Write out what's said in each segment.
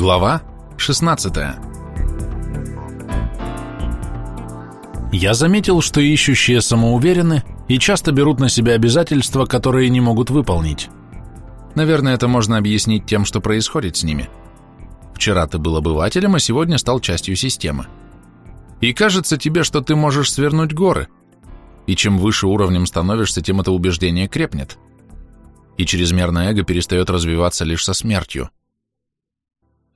Глава 16 Я заметил, что ищущие самоуверены и часто берут на себя обязательства, которые не могут выполнить. Наверное, это можно объяснить тем, что происходит с ними. Вчера ты был обывателем, а сегодня стал частью системы. И кажется тебе, что ты можешь свернуть горы. И чем выше уровнем становишься, тем это убеждение крепнет. И чрезмерное эго перестает развиваться лишь со смертью.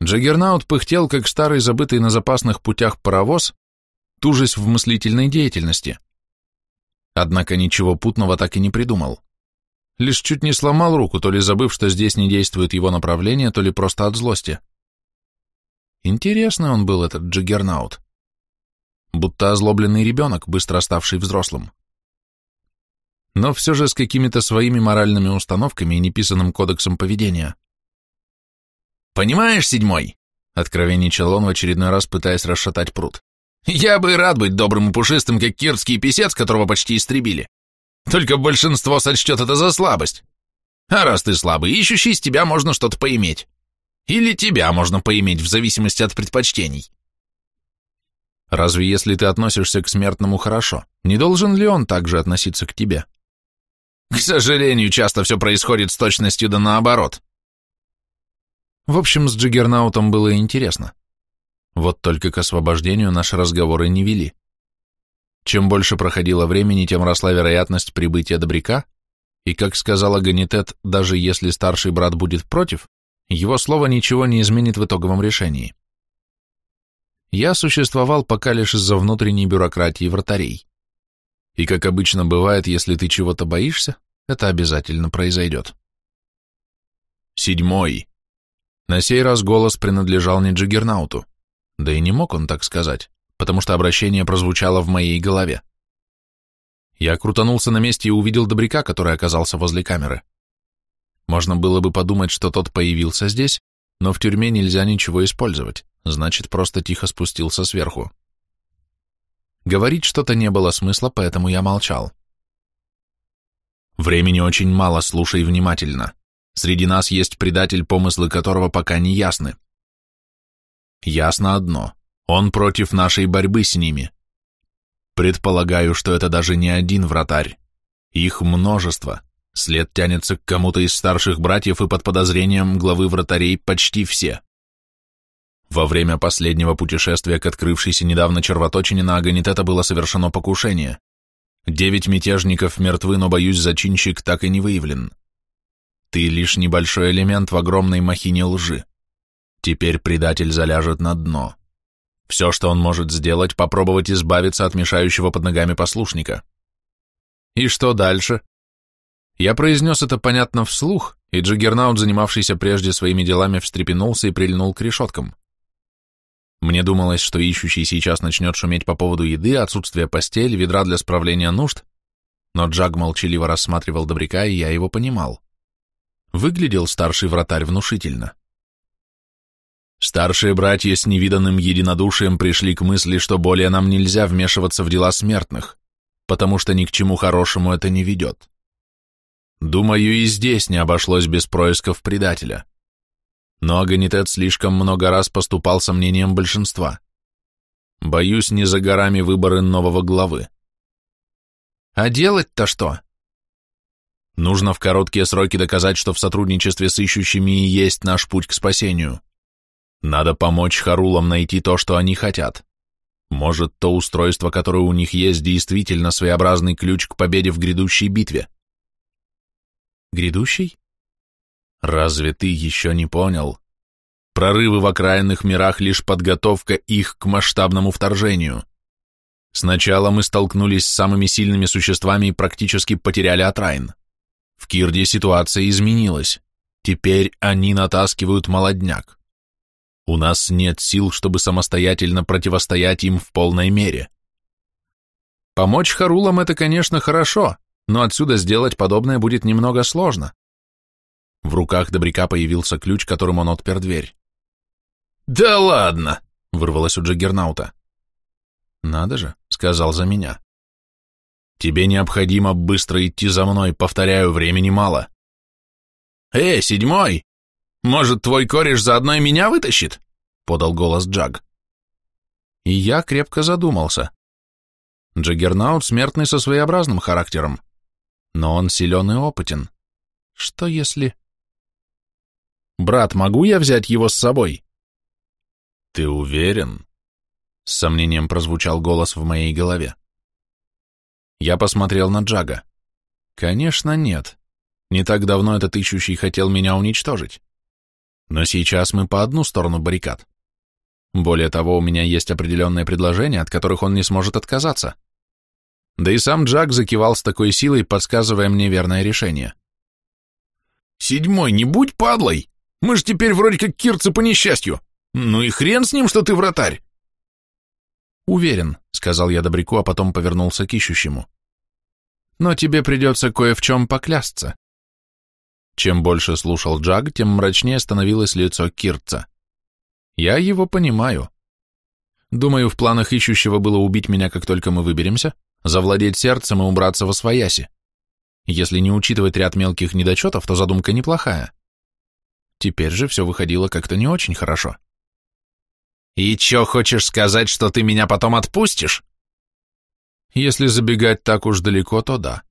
Джаггернаут пыхтел, как старый забытый на запасных путях паровоз, тужась в мыслительной деятельности. Однако ничего путного так и не придумал. Лишь чуть не сломал руку, то ли забыв, что здесь не действует его направление, то ли просто от злости. Интересный он был, этот Джаггернаут. Будто озлобленный ребенок, быстро ставший взрослым. Но все же с какими-то своими моральными установками и неписанным кодексом поведения. «Понимаешь, седьмой?» — откровенничал он в очередной раз, пытаясь расшатать пруд. «Я бы рад быть добрым и пушистым, как кирский писец, которого почти истребили. Только большинство сочтет это за слабость. А раз ты слабый, ищущий с тебя можно что-то поиметь. Или тебя можно поиметь, в зависимости от предпочтений». Разве если ты относишься к смертному хорошо, не должен ли он также относиться к тебе? К сожалению, часто все происходит с точностью да наоборот. В общем, с Джиггернаутом было интересно. Вот только к освобождению наши разговоры не вели. Чем больше проходило времени, тем росла вероятность прибытия добряка, и, как сказала Ганитет, даже если старший брат будет против, его слово ничего не изменит в итоговом решении. Я существовал пока лишь из-за внутренней бюрократии вратарей. И, как обычно бывает, если ты чего-то боишься, это обязательно произойдет. Седьмой. На сей раз голос принадлежал не Джиггернауту, да и не мог он так сказать, потому что обращение прозвучало в моей голове. Я крутанулся на месте и увидел добряка, который оказался возле камеры. Можно было бы подумать, что тот появился здесь, но в тюрьме нельзя ничего использовать, значит, просто тихо спустился сверху. Говорить что-то не было смысла, поэтому я молчал. Времени очень мало, слушай внимательно. Среди нас есть предатель, помыслы которого пока не ясны. Ясно одно. Он против нашей борьбы с ними. Предполагаю, что это даже не один вратарь. Их множество. След тянется к кому-то из старших братьев, и под подозрением главы вратарей почти все. Во время последнего путешествия к открывшейся недавно червоточине на Аганитета было совершено покушение. Девять мятежников мертвы, но, боюсь, зачинщик так и не выявлен. Ты лишь небольшой элемент в огромной махине лжи. Теперь предатель заляжет на дно. Все, что он может сделать, попробовать избавиться от мешающего под ногами послушника. И что дальше? Я произнес это понятно вслух, и Джиггернаут, занимавшийся прежде своими делами, встрепенулся и прильнул к решеткам. Мне думалось, что ищущий сейчас начнет шуметь по поводу еды, отсутствия постели, ведра для справления нужд, но Джаг молчаливо рассматривал добряка, и я его понимал. Выглядел старший вратарь внушительно. Старшие братья с невиданным единодушием пришли к мысли, что более нам нельзя вмешиваться в дела смертных, потому что ни к чему хорошему это не ведет. Думаю, и здесь не обошлось без происков предателя. Но Аганитет слишком много раз поступал сомнением большинства. Боюсь, не за горами выборы нового главы. А делать-то что? Нужно в короткие сроки доказать, что в сотрудничестве с ищущими и есть наш путь к спасению. Надо помочь Харулам найти то, что они хотят. Может, то устройство, которое у них есть, действительно своеобразный ключ к победе в грядущей битве. Грядущий? Разве ты еще не понял? Прорывы в окраинных мирах — лишь подготовка их к масштабному вторжению. Сначала мы столкнулись с самыми сильными существами и практически потеряли отрайн. В Кирде ситуация изменилась. Теперь они натаскивают молодняк. У нас нет сил, чтобы самостоятельно противостоять им в полной мере. Помочь Харулам это, конечно, хорошо, но отсюда сделать подобное будет немного сложно. В руках Добряка появился ключ, которым он отпер дверь. «Да ладно!» — вырвалось у Джаггернаута. «Надо же», — сказал за меня. Тебе необходимо быстро идти за мной, повторяю, времени мало. Эй, седьмой! Может, твой кореш заодно и меня вытащит?» — подал голос Джаг. И я крепко задумался. Джаггернаут смертный со своеобразным характером, но он силен и опытен. Что если... «Брат, могу я взять его с собой?» «Ты уверен?» С сомнением прозвучал голос в моей голове. Я посмотрел на Джага. Конечно, нет. Не так давно этот ищущий хотел меня уничтожить. Но сейчас мы по одну сторону баррикад. Более того, у меня есть определенные предложения, от которых он не сможет отказаться. Да и сам Джаг закивал с такой силой, подсказывая мне верное решение. «Седьмой, не будь падлой! Мы ж теперь вроде как кирцы по несчастью! Ну и хрен с ним, что ты вратарь!» «Уверен», — сказал я Добряку, а потом повернулся к ищущему. «Но тебе придется кое в чем поклясться». Чем больше слушал Джаг, тем мрачнее становилось лицо Кирца. Я его понимаю. Думаю, в планах ищущего было убить меня, как только мы выберемся, завладеть сердцем и убраться во свояси. Если не учитывать ряд мелких недочетов, то задумка неплохая. Теперь же все выходило как-то не очень хорошо. «И чё, хочешь сказать, что ты меня потом отпустишь?» «Если забегать так уж далеко, то да.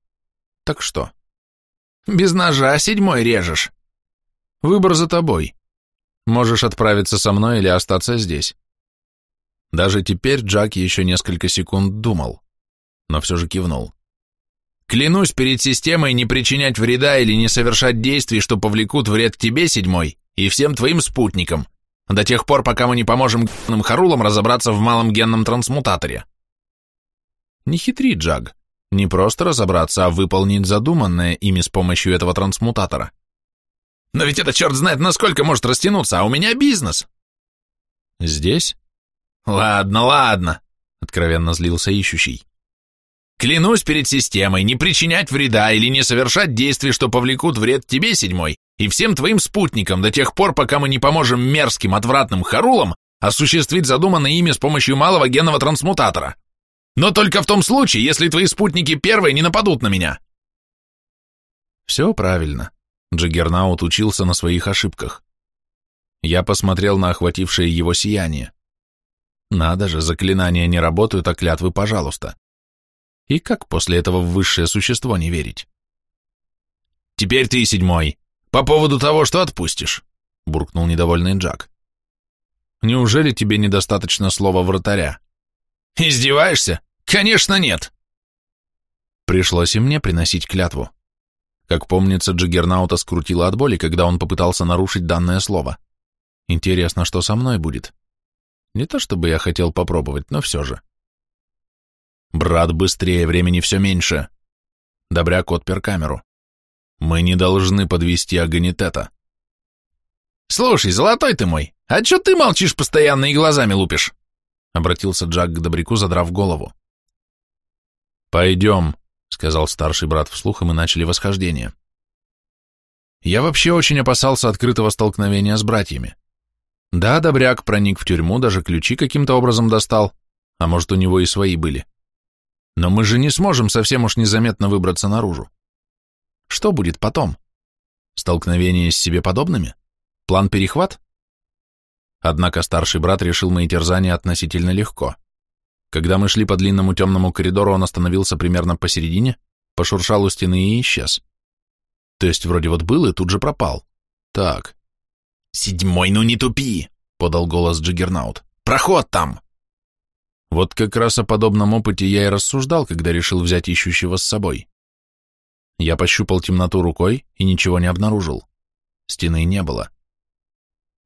Так что?» «Без ножа седьмой режешь». «Выбор за тобой. Можешь отправиться со мной или остаться здесь». Даже теперь Джак еще несколько секунд думал, но все же кивнул. «Клянусь перед системой не причинять вреда или не совершать действий, что повлекут вред тебе, седьмой, и всем твоим спутникам, до тех пор, пока мы не поможем генным харулам разобраться в малом генном трансмутаторе». Не хитри, Джаг. Не просто разобраться, а выполнить задуманное ими с помощью этого трансмутатора. Но ведь это черт знает, насколько может растянуться, а у меня бизнес. Здесь? Ладно, ладно, откровенно злился ищущий. Клянусь перед системой не причинять вреда или не совершать действий, что повлекут вред тебе, седьмой, и всем твоим спутникам до тех пор, пока мы не поможем мерзким, отвратным харулам осуществить задуманное ими с помощью малого генного трансмутатора. Но только в том случае, если твои спутники первые не нападут на меня. Все правильно. Джаггернаут учился на своих ошибках. Я посмотрел на охватившее его сияние. Надо же, заклинания не работают, а клятвы, пожалуйста. И как после этого в высшее существо не верить? «Теперь ты седьмой. По поводу того, что отпустишь», — буркнул недовольный Джак. «Неужели тебе недостаточно слова вратаря?» «Издеваешься? Конечно нет!» Пришлось и мне приносить клятву. Как помнится, Джиггернаута скрутило от боли, когда он попытался нарушить данное слово. Интересно, что со мной будет. Не то чтобы я хотел попробовать, но все же. «Брат, быстрее, времени все меньше!» Добряк отпер камеру. «Мы не должны подвести Аганитета». «Слушай, золотой ты мой, а че ты молчишь постоянно и глазами лупишь?» Обратился Джак к Добряку, задрав голову. «Пойдем», — сказал старший брат вслух, и мы начали восхождение. Я вообще очень опасался открытого столкновения с братьями. Да, Добряк проник в тюрьму, даже ключи каким-то образом достал, а может, у него и свои были. Но мы же не сможем совсем уж незаметно выбраться наружу. Что будет потом? Столкновение с себе подобными? План перехват? Однако старший брат решил мои терзания относительно легко. Когда мы шли по длинному темному коридору, он остановился примерно посередине, пошуршал у стены и исчез. То есть вроде вот был и тут же пропал. Так. «Седьмой, ну не тупи!» — подал голос Джиггернаут. «Проход там!» Вот как раз о подобном опыте я и рассуждал, когда решил взять ищущего с собой. Я пощупал темноту рукой и ничего не обнаружил. Стены не было.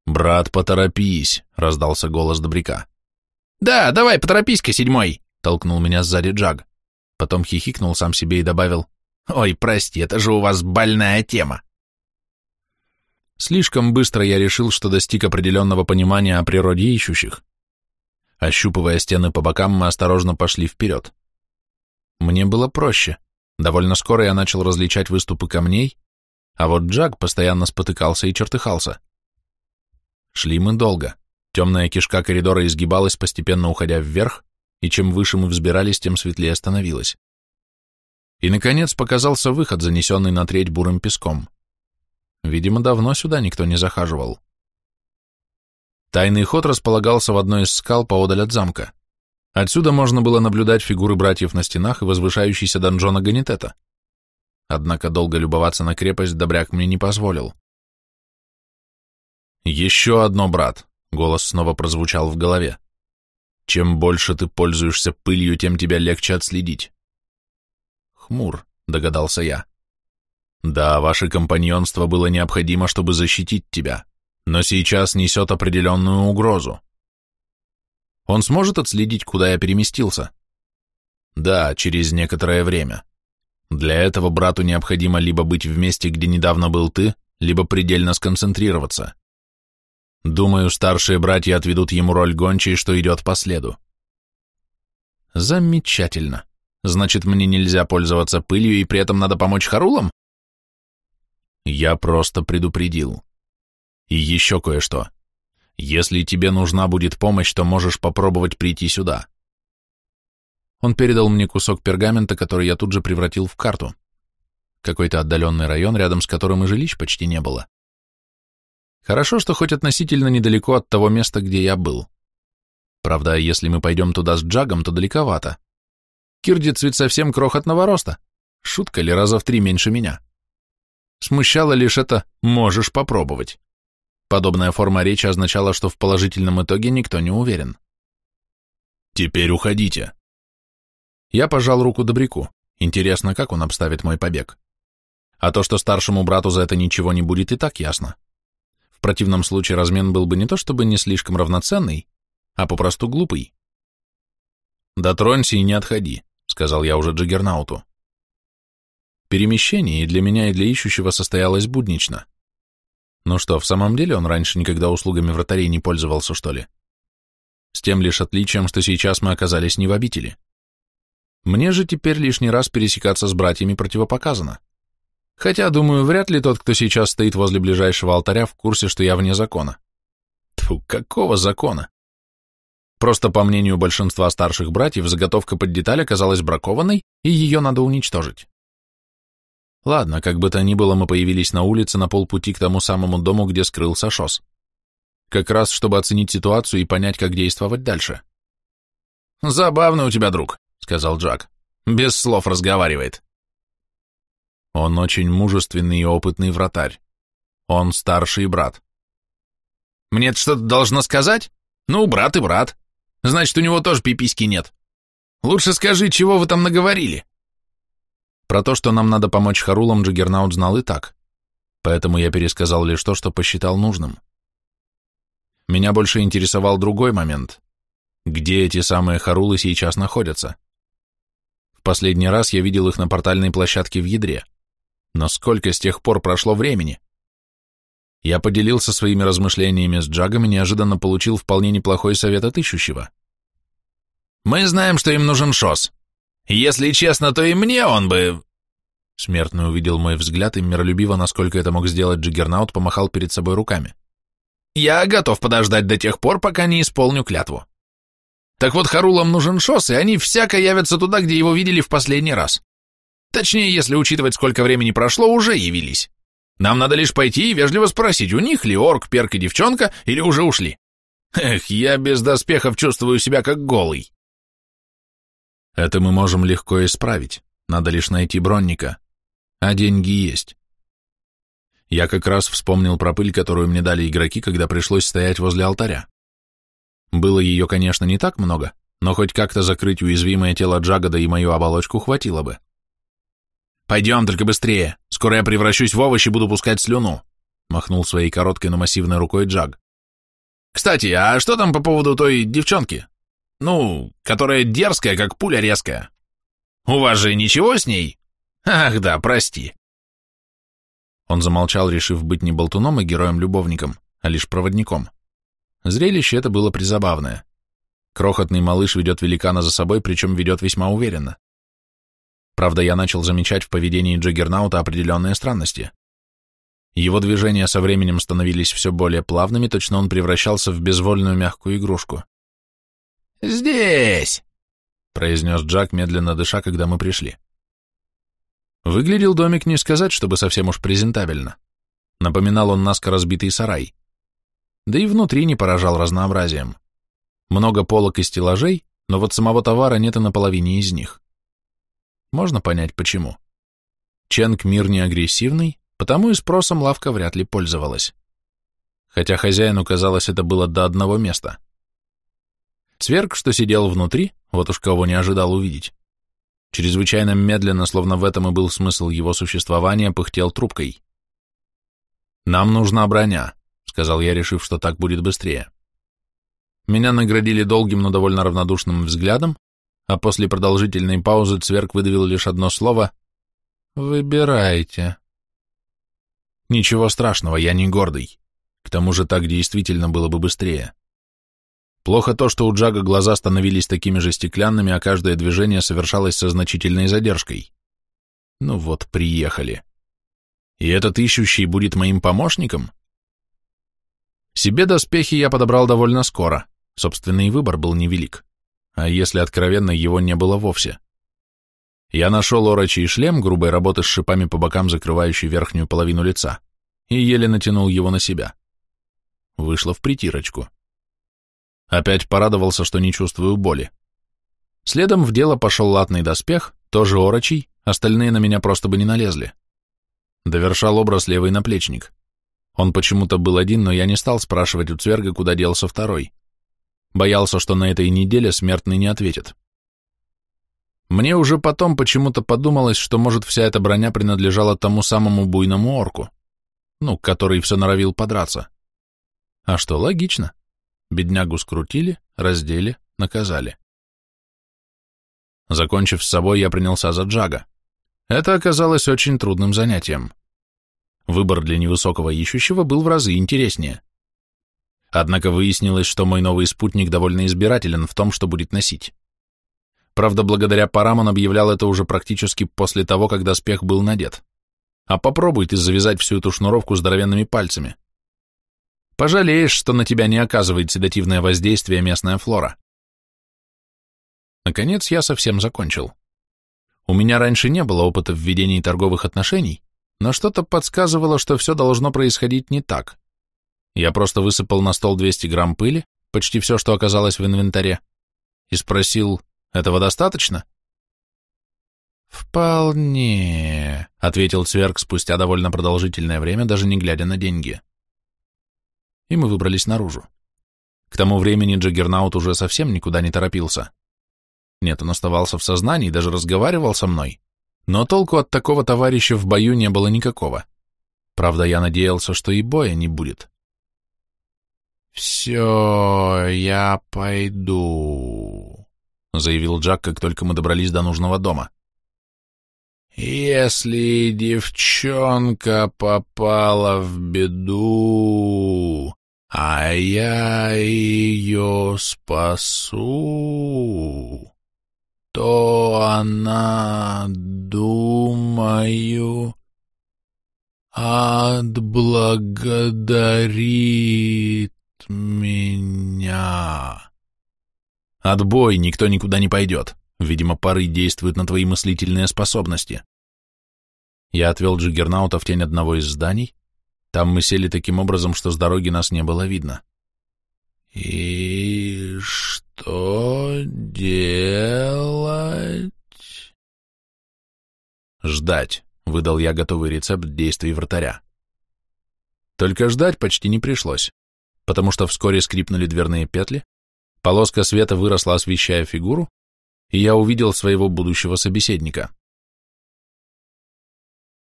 «Брат, поторопись!» — раздался голос Добряка. «Да, давай, поторопись-ка, седьмой!» — толкнул меня сзади Джаг. Потом хихикнул сам себе и добавил. «Ой, прости, это же у вас больная тема!» Слишком быстро я решил, что достиг определенного понимания о природе ищущих. Ощупывая стены по бокам, мы осторожно пошли вперед. Мне было проще. Довольно скоро я начал различать выступы камней, а вот Джаг постоянно спотыкался и чертыхался. Шли мы долго. Темная кишка коридора изгибалась, постепенно уходя вверх, и чем выше мы взбирались, тем светлее становилось. И, наконец, показался выход, занесенный на треть бурым песком. Видимо, давно сюда никто не захаживал. Тайный ход располагался в одной из скал поодаль от замка. Отсюда можно было наблюдать фигуры братьев на стенах и возвышающийся донжона Ганитета. Однако долго любоваться на крепость добряк мне не позволил. «Еще одно, брат», — голос снова прозвучал в голове. «Чем больше ты пользуешься пылью, тем тебя легче отследить». «Хмур», — догадался я. «Да, ваше компаньонство было необходимо, чтобы защитить тебя, но сейчас несет определенную угрозу. Он сможет отследить, куда я переместился?» «Да, через некоторое время. Для этого брату необходимо либо быть в месте, где недавно был ты, либо предельно сконцентрироваться. Думаю, старшие братья отведут ему роль гончей, что идет по следу. Замечательно. Значит, мне нельзя пользоваться пылью, и при этом надо помочь Харулам? Я просто предупредил. И еще кое-что. Если тебе нужна будет помощь, то можешь попробовать прийти сюда. Он передал мне кусок пергамента, который я тут же превратил в карту. Какой-то отдаленный район, рядом с которым и жилищ почти не было. Хорошо, что хоть относительно недалеко от того места, где я был. Правда, если мы пойдем туда с Джагом, то далековато. Кирдиц ведь совсем крохотного роста. Шутка ли раза в три меньше меня. Смущало лишь это «можешь попробовать». Подобная форма речи означала, что в положительном итоге никто не уверен. «Теперь уходите», я пожал руку Добряку. Интересно, как он обставит мой побег. А то, что старшему брату за это ничего не будет, и так ясно. В противном случае размен был бы не то чтобы не слишком равноценный, а попросту глупый. «Дотронься и не отходи», — сказал я уже Джаггернауту. Перемещение и для меня, и для ищущего состоялось буднично. Ну что, в самом деле он раньше никогда услугами вратарей не пользовался, что ли? С тем лишь отличием, что сейчас мы оказались не в обители. Мне же теперь лишний раз пересекаться с братьями противопоказано. Хотя, думаю, вряд ли тот, кто сейчас стоит возле ближайшего алтаря, в курсе, что я вне закона. Тьфу, какого закона? Просто по мнению большинства старших братьев, заготовка под деталь оказалась бракованной, и ее надо уничтожить. Ладно, как бы то ни было, мы появились на улице на полпути к тому самому дому, где скрылся Шос. Как раз, чтобы оценить ситуацию и понять, как действовать дальше. «Забавно у тебя, друг», сказал Джак. Без слов разговаривает. Он очень мужественный и опытный вратарь. Он старший брат. Мне что-то должно сказать? Ну, брат и брат. Значит, у него тоже пиписьки нет. Лучше скажи, чего вы там наговорили? Про то, что нам надо помочь Харулам, Джаггернаут знал и так. Поэтому я пересказал лишь то, что посчитал нужным. Меня больше интересовал другой момент. Где эти самые Харулы сейчас находятся? последний раз я видел их на портальной площадке в ядре. Но сколько с тех пор прошло времени? Я поделился своими размышлениями с Джагом и неожиданно получил вполне неплохой совет от ищущего. «Мы знаем, что им нужен ШОС. Если честно, то и мне он бы...» Смертный увидел мой взгляд и миролюбиво, насколько это мог сделать Джиггернаут, помахал перед собой руками. «Я готов подождать до тех пор, пока не исполню клятву. Так вот, Харулам нужен шосс, и они всяко явятся туда, где его видели в последний раз. Точнее, если учитывать, сколько времени прошло, уже явились. Нам надо лишь пойти и вежливо спросить, у них ли орк, перк и девчонка, или уже ушли. Эх, я без доспехов чувствую себя как голый. Это мы можем легко исправить. Надо лишь найти бронника. А деньги есть. Я как раз вспомнил про пыль, которую мне дали игроки, когда пришлось стоять возле алтаря. Было ее, конечно, не так много, но хоть как-то закрыть уязвимое тело Джагода и мою оболочку хватило бы. «Пойдем, только быстрее! Скоро я превращусь в овощ и буду пускать слюну!» махнул своей короткой, но массивной рукой Джаг. «Кстати, а что там по поводу той девчонки? Ну, которая дерзкая, как пуля резкая. У вас же ничего с ней? Ах да, прости!» Он замолчал, решив быть не болтуном и героем-любовником, а лишь проводником. Зрелище это было призабавное. Крохотный малыш ведет великана за собой, причем ведет весьма уверенно. Правда, я начал замечать в поведении Джаггернаута определенные странности. Его движения со временем становились все более плавными, точно он превращался в безвольную мягкую игрушку. «Здесь!» — произнес Джак, медленно дыша, когда мы пришли. Выглядел домик не сказать, чтобы совсем уж презентабельно. Напоминал он наскоро разбитый сарай. Да и внутри не поражал разнообразием. Много полок и стеллажей, но вот самого товара нет и на половине из них. Можно понять, почему. Ченг мир не агрессивный, потому и спросом лавка вряд ли пользовалась. Хотя хозяину казалось, это было до одного места. Цверк, что сидел внутри, вот уж кого не ожидал увидеть, чрезвычайно медленно, словно в этом и был смысл его существования, пыхтел трубкой. «Нам нужна броня», — сказал я, решив, что так будет быстрее. Меня наградили долгим, но довольно равнодушным взглядом, а после продолжительной паузы Цверк выдавил лишь одно слово «Выбирайте». Ничего страшного, я не гордый. К тому же так действительно было бы быстрее. Плохо то, что у Джага глаза становились такими же стеклянными, а каждое движение совершалось со значительной задержкой. Ну вот, приехали. И этот ищущий будет моим помощником? Себе доспехи я подобрал довольно скоро, собственный выбор был невелик, а если откровенно, его не было вовсе. Я нашел орочий шлем грубой работы с шипами по бокам, закрывающий верхнюю половину лица, и еле натянул его на себя. Вышло в притирочку. Опять порадовался, что не чувствую боли. Следом в дело пошел латный доспех, тоже орочий, остальные на меня просто бы не налезли. Довершал образ левый наплечник. Он почему-то был один, но я не стал спрашивать у Цверга, куда делся второй. Боялся, что на этой неделе смертный не ответит. Мне уже потом почему-то подумалось, что, может, вся эта броня принадлежала тому самому буйному орку, ну, который все норовил подраться. А что, логично. Беднягу скрутили, раздели, наказали. Закончив с собой, я принялся за Джага. Это оказалось очень трудным занятием. Выбор для невысокого ищущего был в разы интереснее. Однако выяснилось, что мой новый спутник довольно избирателен в том, что будет носить. Правда, благодаря парам он объявлял это уже практически после того, когда спех был надет. А попробуй ты завязать всю эту шнуровку здоровенными пальцами. Пожалеешь, что на тебя не оказывает седативное воздействие местная флора. Наконец я совсем закончил. У меня раньше не было опыта в ведении торговых отношений, но что-то подсказывало, что все должно происходить не так. Я просто высыпал на стол 200 грамм пыли, почти все, что оказалось в инвентаре, и спросил, этого достаточно? «Вполне», — ответил Цверк спустя довольно продолжительное время, даже не глядя на деньги. И мы выбрались наружу. К тому времени Джаггернаут уже совсем никуда не торопился. Нет, он оставался в сознании, даже разговаривал со мной, но толку от такого товарища в бою не было никакого. Правда, я надеялся, что и боя не будет. «Все, я пойду», — заявил Джак, как только мы добрались до нужного дома. «Если девчонка попала в беду, а я ее спасу, то она, думаю, отблагодарит меня. Отбой, никто никуда не пойдет. Видимо, пары действуют на твои мыслительные способности. Я отвел Джиггернаута в тень одного из зданий. Там мы сели таким образом, что с дороги нас не было видно. И что делать? Ждать, выдал я готовый рецепт действий вратаря. Только ждать почти не пришлось, потому что вскоре скрипнули дверные петли, полоска света выросла, освещая фигуру, и я увидел своего будущего собеседника.